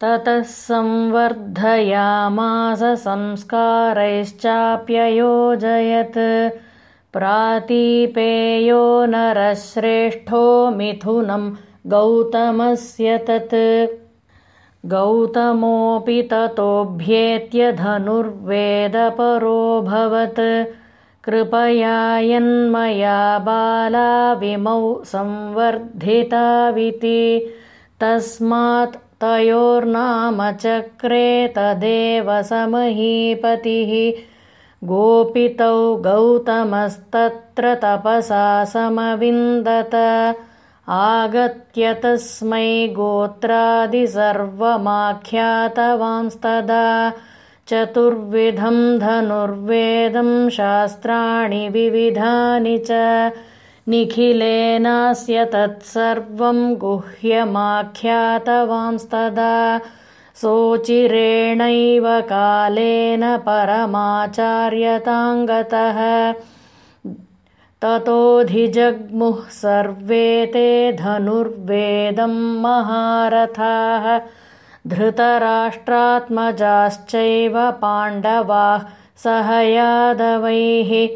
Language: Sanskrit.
ततः संवर्धयामास संस्कारैश्चाप्ययोजयत्। प्रातीपेयो नरश्रेष्ठो मिथुनं गौतमस्य तत्। गौतमोऽपि ततोऽभ्येत्य धनुर्वेदपरोऽभवत् कृपया यन्मया बालाविमौ संवर्धिताविति। तस्मात् तयोर्नामचक्रे तदेव समहीपतिः। गोपितौ गौतमस्तत्र तपसा समविन्दत। आगत्य तस्मै गोत्रादिसर्वमाख्यातवांस्तदा चतुर्विधं धनुर्वेदं शास्त्राणि विविधानि च निखिलेनास्य तत्सर्वं गुह्यमाख्यातवांस्तदा। सोचिरेणैव कालेन परमाचार्यताङ्गतः। ततोऽधिजग्मुः सर्वे ते धनुर्वेदं महारथाः। धृतराष्ट्रात्मजाश्चैव पाण्डवाः सह यादवैः